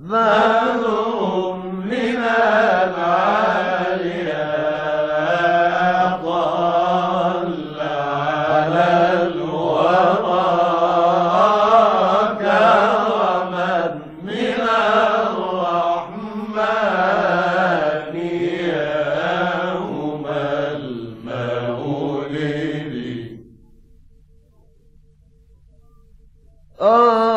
ذرهم لما معاليا ضل على الورى كرما من الرحمن يوم المولد. آه.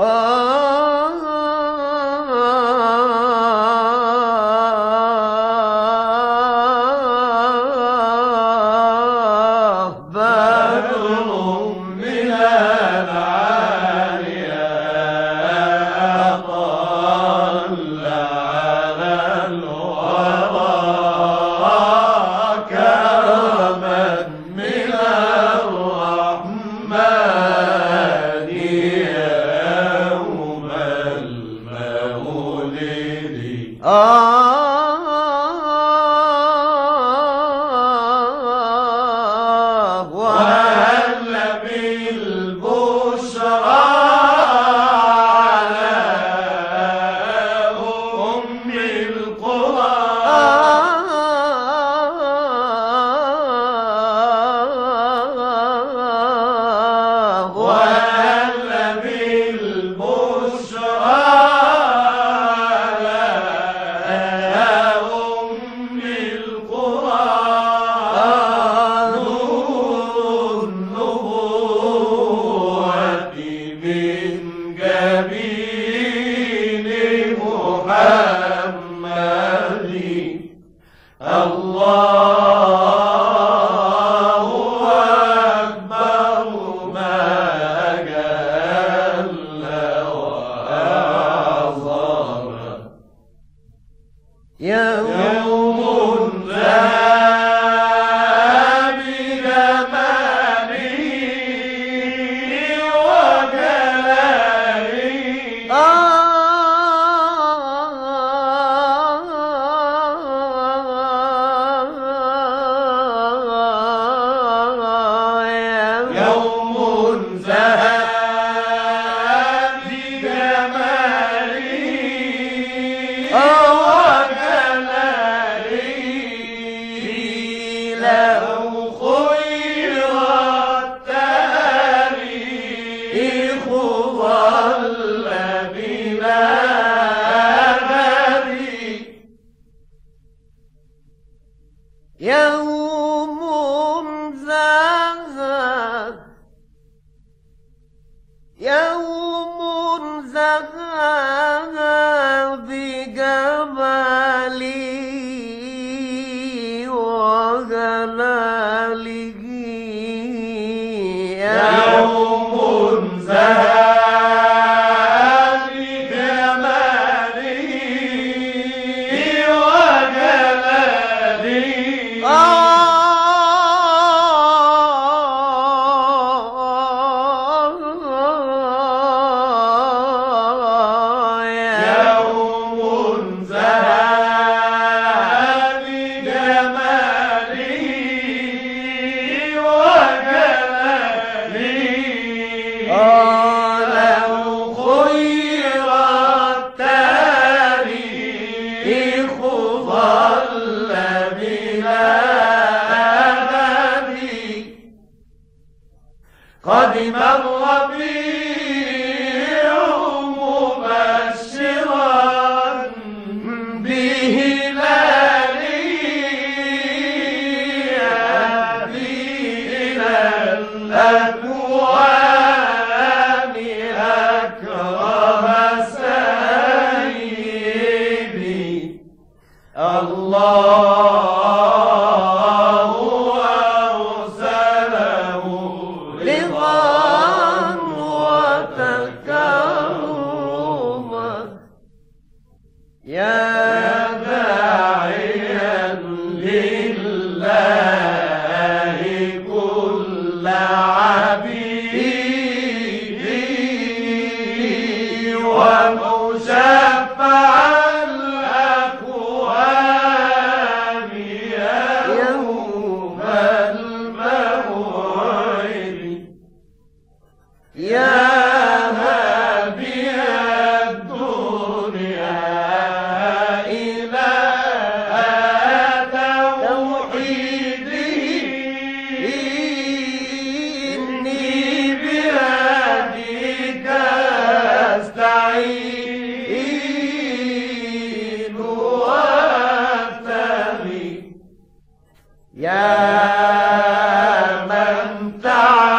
Oh! 와. الله أكبر ما جل وعظم يوم يوم زاد أدب قدم الربيع مبشرا بهلال يهدي إلى الأكوان الله يا داعيا لله كل عبيد ومشفع من